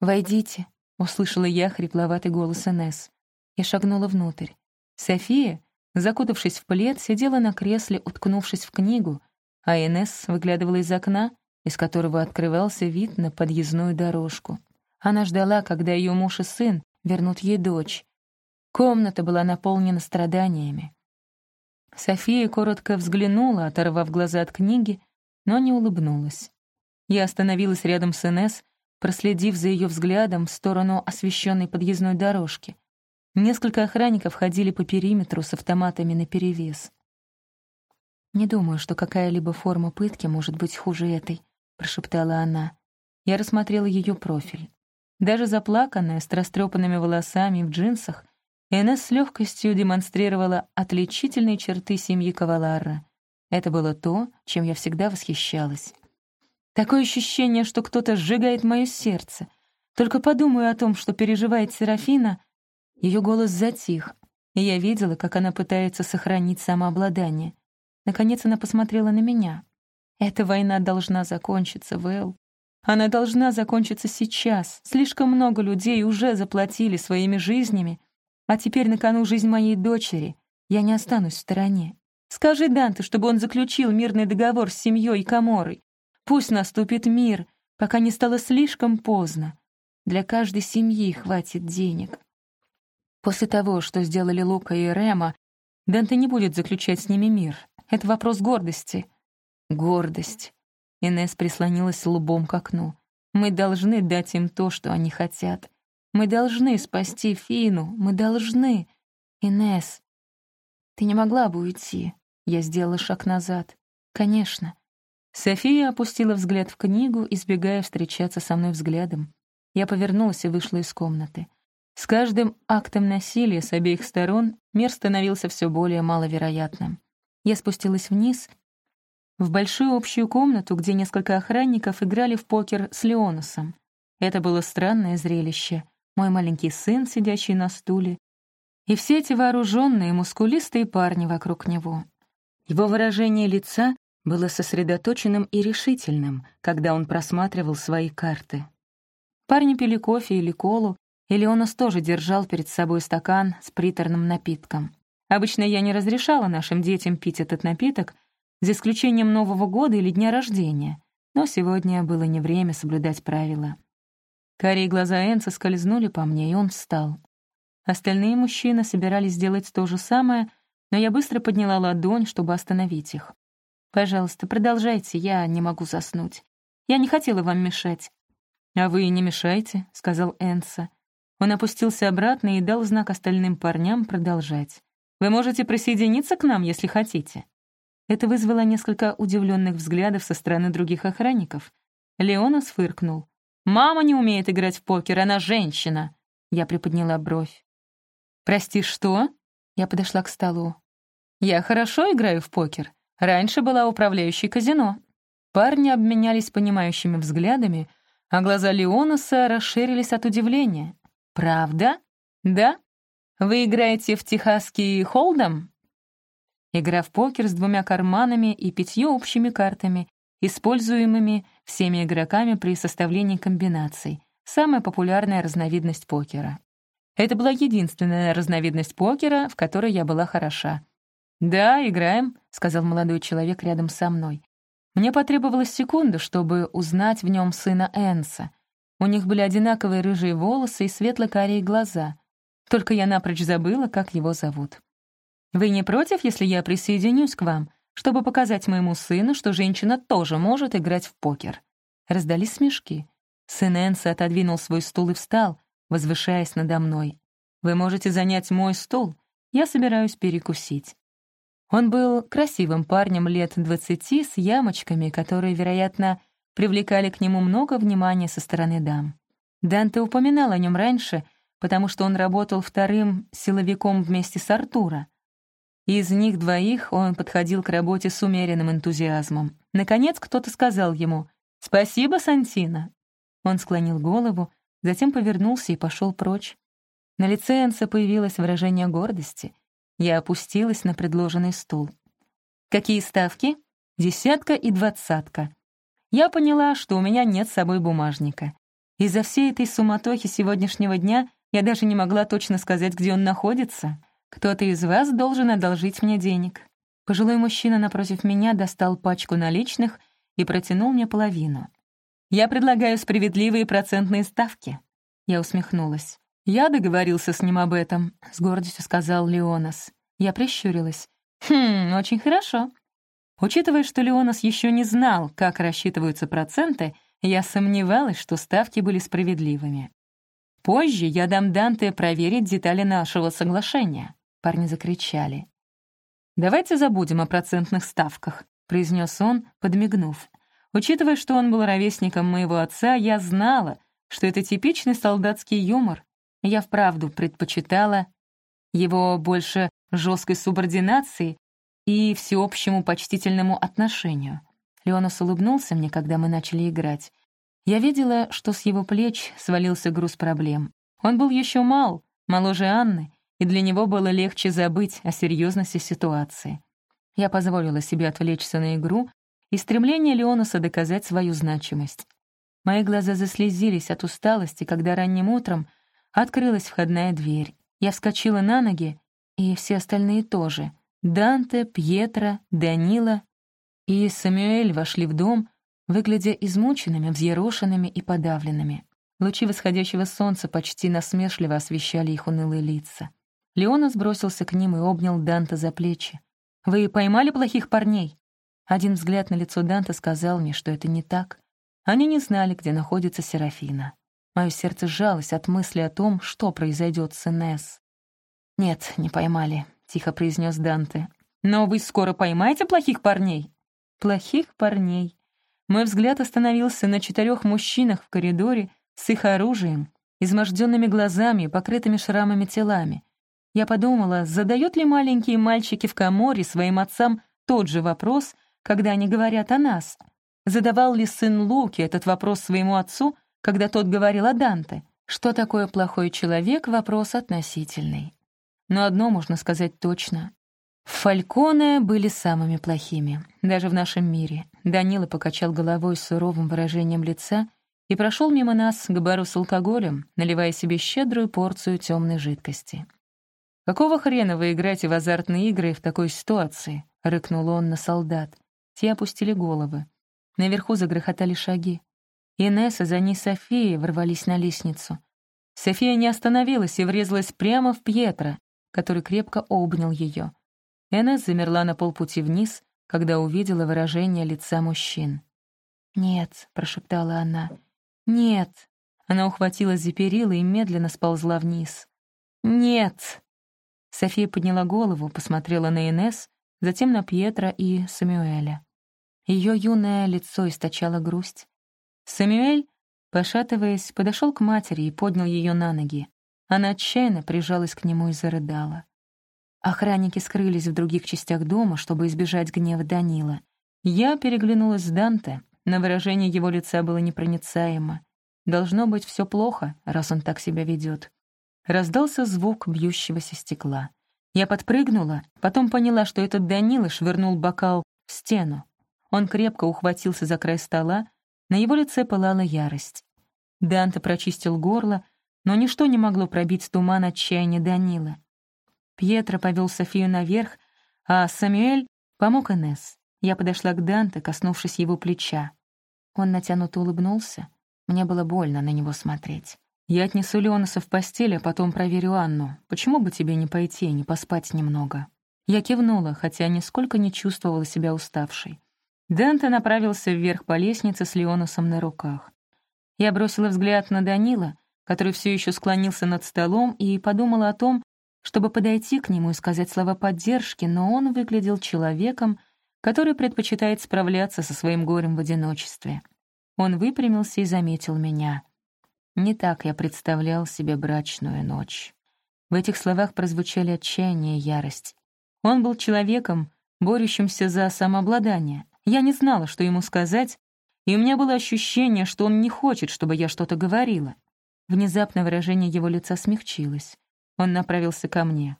A: «Войдите», — услышала я хрипловатый голос Инес. Я шагнула внутрь. София, закутавшись в плед, сидела на кресле, уткнувшись в книгу, а Инес выглядывала из окна, из которого открывался вид на подъездную дорожку. Она ждала, когда ее муж и сын вернут ей дочь. Комната была наполнена страданиями. София коротко взглянула, оторвав глаза от книги, но не улыбнулась. Я остановилась рядом с Инес, проследив за ее взглядом в сторону освещенной подъездной дорожки. Несколько охранников ходили по периметру с автоматами наперевес. «Не думаю, что какая-либо форма пытки может быть хуже этой», — прошептала она. Я рассмотрела ее профиль. Даже заплаканная, с растрепанными волосами в джинсах, Энесс с легкостью демонстрировала отличительные черты семьи Каваларра. Это было то, чем я всегда восхищалась. Такое ощущение, что кто-то сжигает мое сердце. Только подумаю о том, что переживает Серафина. Ее голос затих, и я видела, как она пытается сохранить самообладание. Наконец она посмотрела на меня. «Эта война должна закончиться, Вэл. Она должна закончиться сейчас. Слишком много людей уже заплатили своими жизнями, а теперь на кону жизнь моей дочери. Я не останусь в стороне. Скажи Данте, чтобы он заключил мирный договор с семьей и Каморой. Пусть наступит мир, пока не стало слишком поздно. Для каждой семьи хватит денег. После того, что сделали Лука и Рема, Данте не будет заключать с ними мир. Это вопрос гордости. Гордость. Инесс прислонилась лбом к окну. Мы должны дать им то, что они хотят. Мы должны спасти Фину. Мы должны. Инесс, ты не могла бы уйти. Я сделала шаг назад. Конечно. София опустила взгляд в книгу, избегая встречаться со мной взглядом. Я повернулась и вышла из комнаты. С каждым актом насилия с обеих сторон мир становился все более маловероятным. Я спустилась вниз, в большую общую комнату, где несколько охранников играли в покер с Леоносом. Это было странное зрелище. Мой маленький сын, сидящий на стуле, и все эти вооруженные, мускулистые парни вокруг него. Его выражение лица было сосредоточенным и решительным, когда он просматривал свои карты. Парни пили кофе или колу, и Леонас тоже держал перед собой стакан с приторным напитком. Обычно я не разрешала нашим детям пить этот напиток, за исключением Нового года или дня рождения, но сегодня было не время соблюдать правила. Карие глаза Энса скользнули по мне, и он встал. Остальные мужчины собирались сделать то же самое, но я быстро подняла ладонь, чтобы остановить их. «Пожалуйста, продолжайте, я не могу заснуть. Я не хотела вам мешать». «А вы не мешайте», — сказал Энса. Он опустился обратно и дал знак остальным парням продолжать. «Вы можете присоединиться к нам, если хотите». Это вызвало несколько удивленных взглядов со стороны других охранников. Леонас фыркнул. «Мама не умеет играть в покер, она женщина!» Я приподняла бровь. «Прости, что?» Я подошла к столу. «Я хорошо играю в покер. Раньше была управляющей казино». Парни обменялись понимающими взглядами, а глаза Леонаса расширились от удивления. «Правда? Да? Вы играете в техасский холдом?» Игра в покер с двумя карманами и пятью общими картами, используемыми всеми игроками при составлении комбинаций. Самая популярная разновидность покера. Это была единственная разновидность покера, в которой я была хороша. «Да, играем», — сказал молодой человек рядом со мной. Мне потребовалась секунда, чтобы узнать в нем сына Энса. У них были одинаковые рыжие волосы и светло-карие глаза. Только я напрочь забыла, как его зовут. Вы не против, если я присоединюсь к вам, чтобы показать моему сыну, что женщина тоже может играть в покер?» Раздались смешки. Сын Энса отодвинул свой стул и встал, возвышаясь надо мной. «Вы можете занять мой стул. Я собираюсь перекусить». Он был красивым парнем лет двадцати с ямочками, которые, вероятно, привлекали к нему много внимания со стороны дам. Данте упоминал о нем раньше, потому что он работал вторым силовиком вместе с Артура. Из них двоих он подходил к работе с умеренным энтузиазмом. Наконец кто-то сказал ему «Спасибо, Сантина». Он склонил голову, затем повернулся и пошел прочь. На лице Энса появилось выражение гордости. Я опустилась на предложенный стул. «Какие ставки?» «Десятка и двадцатка». Я поняла, что у меня нет с собой бумажника. Из-за всей этой суматохи сегодняшнего дня я даже не могла точно сказать, где он находится. Кто-то из вас должен одолжить мне денег. Пожилой мужчина напротив меня достал пачку наличных и протянул мне половину. «Я предлагаю справедливые процентные ставки». Я усмехнулась. «Я договорился с ним об этом», — с гордостью сказал Леонас. Я прищурилась. «Хм, очень хорошо». Учитывая, что Леонас еще не знал, как рассчитываются проценты, я сомневалась, что ставки были справедливыми. Позже я дам Данте проверить детали нашего соглашения. Парни закричали. «Давайте забудем о процентных ставках», — произнес он, подмигнув. Учитывая, что он был ровесником моего отца, я знала, что это типичный солдатский юмор. Я вправду предпочитала его больше жесткой субординации и всеобщему почтительному отношению. Леонас улыбнулся мне, когда мы начали играть. Я видела, что с его плеч свалился груз проблем. Он был еще мал, моложе Анны, и для него было легче забыть о серьезности ситуации. Я позволила себе отвлечься на игру и стремление Леонаса доказать свою значимость. Мои глаза заслезились от усталости, когда ранним утром открылась входная дверь. Я вскочила на ноги, и все остальные тоже. Данте, Пьетро, Данила и Самюэль вошли в дом, выглядя измученными, взъерошенными и подавленными. Лучи восходящего солнца почти насмешливо освещали их унылые лица. Леона сбросился к ним и обнял Данта за плечи. «Вы поймали плохих парней?» Один взгляд на лицо Данта сказал мне, что это не так. Они не знали, где находится Серафина. Мое сердце сжалось от мысли о том, что произойдет с Инесс. «Нет, не поймали», — тихо произнес Данте. «Но вы скоро поймаете плохих парней?» плохих парней. Мой взгляд остановился на четырех мужчинах в коридоре с их оружием, изможденными глазами, покрытыми шрамами телами. Я подумала, задают ли маленькие мальчики в Каморе своим отцам тот же вопрос, когда они говорят о нас? Задавал ли сын Луки этот вопрос своему отцу, когда тот говорил о Данте? Что такое плохой человек — вопрос относительный. Но одно можно сказать точно. Фальконы были самыми плохими, даже в нашем мире. Данила покачал головой с суровым выражением лица и прошел мимо нас к бару с алкоголем, наливая себе щедрую порцию темной жидкости. «Какого хрена вы играете в азартные игры в такой ситуации?» — рыкнул он на солдат. Те опустили головы. Наверху загрохотали шаги. Инесса, за ней София ворвались на лестницу. София не остановилась и врезалась прямо в Пьетро, который крепко обнял ее. Энесс замерла на полпути вниз, когда увидела выражение лица мужчин. «Нет», — прошептала она, — «нет». Она ухватилась за перила и медленно сползла вниз. «Нет!» София подняла голову, посмотрела на Инес, затем на Пьетра и Самюэля. Ее юное лицо источало грусть. Самюэль, пошатываясь, подошел к матери и поднял ее на ноги. Она отчаянно прижалась к нему и зарыдала. Охранники скрылись в других частях дома, чтобы избежать гнева Данила. Я переглянулась с Данте, но выражение его лица было непроницаемо. Должно быть все плохо, раз он так себя ведет. Раздался звук бьющегося стекла. Я подпрыгнула, потом поняла, что этот Данила швырнул бокал в стену. Он крепко ухватился за край стола, на его лице пылала ярость. Данте прочистил горло, но ничто не могло пробить туман отчаяния Данила. Пьетро повел Софию наверх, а Самюэль помог Энесс. Я подошла к Данте, коснувшись его плеча. Он натянуто улыбнулся. Мне было больно на него смотреть. «Я отнесу Леонаса в постель, а потом проверю Анну. Почему бы тебе не пойти и не поспать немного?» Я кивнула, хотя нисколько не чувствовала себя уставшей. Данте направился вверх по лестнице с Леонасом на руках. Я бросила взгляд на Данила, который все еще склонился над столом, и подумала о том, чтобы подойти к нему и сказать слова поддержки, но он выглядел человеком, который предпочитает справляться со своим горем в одиночестве. Он выпрямился и заметил меня. Не так я представлял себе брачную ночь. В этих словах прозвучали отчаяние и ярость. Он был человеком, борющимся за самообладание. Я не знала, что ему сказать, и у меня было ощущение, что он не хочет, чтобы я что-то говорила. Внезапно выражение его лица смягчилось. Он направился ко мне.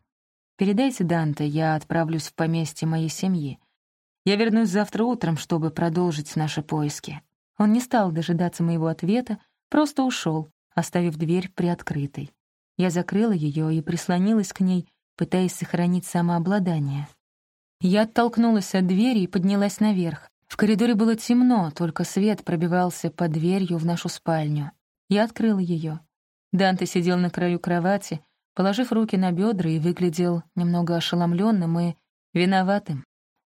A: «Передайте Данте, я отправлюсь в поместье моей семьи. Я вернусь завтра утром, чтобы продолжить наши поиски». Он не стал дожидаться моего ответа, просто ушел, оставив дверь приоткрытой. Я закрыла ее и прислонилась к ней, пытаясь сохранить самообладание. Я оттолкнулась от двери и поднялась наверх. В коридоре было темно, только свет пробивался под дверью в нашу спальню. Я открыла ее. Данте сидел на краю кровати, положив руки на бедра и выглядел немного ошеломленным и виноватым.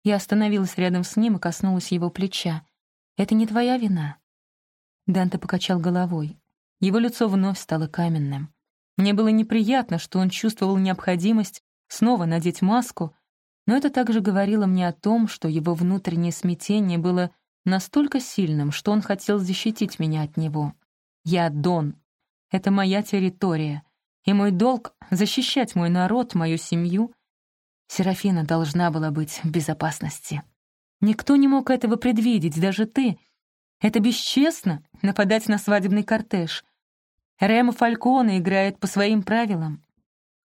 A: Я остановилась рядом с ним и коснулась его плеча. «Это не твоя вина». Данте покачал головой. Его лицо вновь стало каменным. Мне было неприятно, что он чувствовал необходимость снова надеть маску, но это также говорило мне о том, что его внутреннее смятение было настолько сильным, что он хотел защитить меня от него. Я Дон. Это моя территория, и мой долг — защищать мой народ, мою семью. Серафина должна была быть в безопасности. Никто не мог этого предвидеть, даже ты. Это бесчестно — нападать на свадебный кортеж. Ремо Фальконе играет по своим правилам.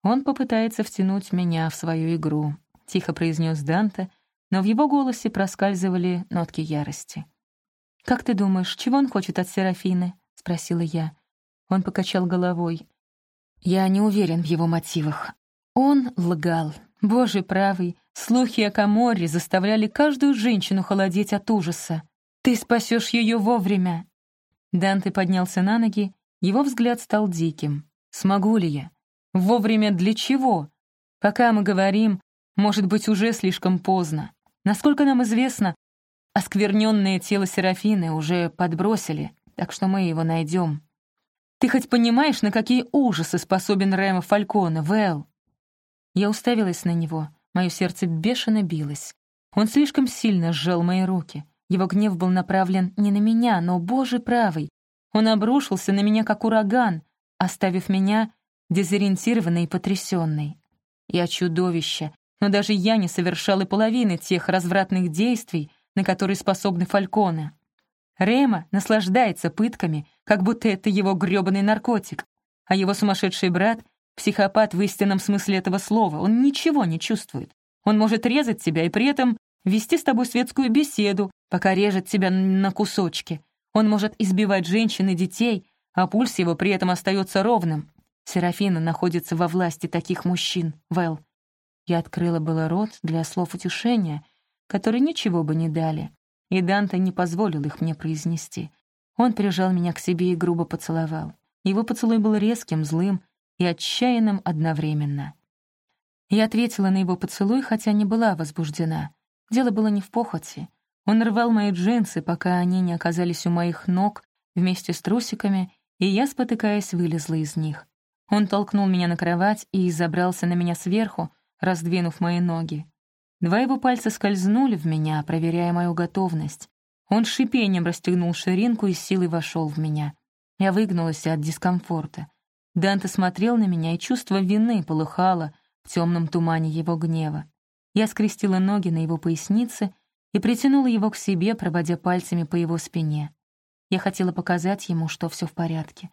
A: Он попытается втянуть меня в свою игру, — тихо произнес Данте, но в его голосе проскальзывали нотки ярости. «Как ты думаешь, чего он хочет от Серафины?» — спросила я. Он покачал головой. «Я не уверен в его мотивах. Он лгал. Боже правый, слухи о Каморре заставляли каждую женщину холодеть от ужаса. Ты спасешь ее вовремя!» Данте поднялся на ноги его взгляд стал диким. «Смогу ли я? Вовремя для чего? Пока мы говорим, может быть, уже слишком поздно. Насколько нам известно, оскверненное тело Серафины уже подбросили, так что мы его найдем. Ты хоть понимаешь, на какие ужасы способен Ремо Фальконе, Вэл?» Я уставилась на него, мое сердце бешено билось. Он слишком сильно сжал мои руки. Его гнев был направлен не на меня, но, боже правый, он обрушился на меня, как ураган, оставив меня дезориентированной и потрясенной. Я чудовище, но даже я не совершал и половины тех развратных действий, на которые способны фальконы. Рема наслаждается пытками, как будто это его грёбаный наркотик, а его сумасшедший брат — психопат в истинном смысле этого слова, он ничего не чувствует. Он может резать тебя и при этом вести с тобой светскую беседу, пока режет тебя на кусочки, он может избивать женщин и детей, а пульс его при этом остается ровным. Серафина находится во власти таких мужчин, Вэл. Я открыла было рот для слов утешения, которые ничего бы не дали, и Данте не позволил их мне произнести. Он прижал меня к себе и грубо поцеловал. Его поцелуй был резким, злым и отчаянным одновременно. Я ответила на его поцелуй, хотя не была возбуждена. Дело было не в похоти. Он рвал мои джинсы, пока они не оказались у моих ног вместе с трусиками, и я, спотыкаясь, вылезла из них. Он толкнул меня на кровать и забрался на меня сверху, раздвинув мои ноги. Два его пальца скользнули в меня, проверяя мою готовность. Он шипением расстегнул ширинку и силой вошел в меня. Я выгнулась от дискомфорта. Данте смотрел на меня, и чувство вины полыхало в темном тумане его гнева. Я скрестила ноги на его пояснице и притянула его к себе, проводя пальцами по его спине. Я хотела показать ему, что все в порядке.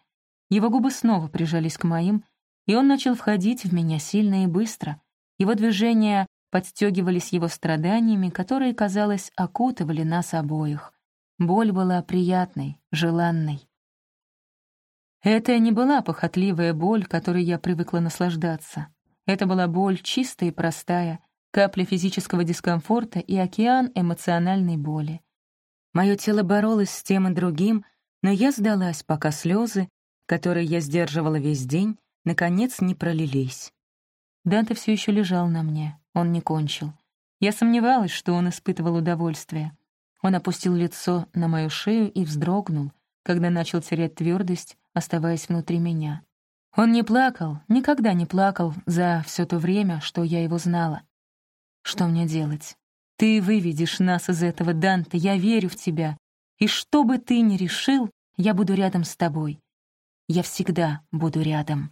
A: Его губы снова прижались к моим, и он начал входить в меня сильно и быстро. Его движения подстегивались его страданиями, которые, казалось, окутывали нас обоих. Боль была приятной, желанной. Это не была похотливая боль, которой я привыкла наслаждаться. Это была боль чистая и простая, капля физического дискомфорта и океан эмоциональной боли. Мое тело боролось с тем и другим, но я сдалась, пока слезы, которые я сдерживала весь день, наконец не пролились. Данте все еще лежал на мне, он не кончил. Я сомневалась, что он испытывал удовольствие. Он опустил лицо на мою шею и вздрогнул, когда начал терять твердость, оставаясь внутри меня. Он не плакал, никогда не плакал за все то время, что я его знала. Что мне делать? Ты выведешь нас из этого, Данте, я верю в тебя. И что бы ты ни решил, я буду рядом с тобой. Я всегда буду рядом.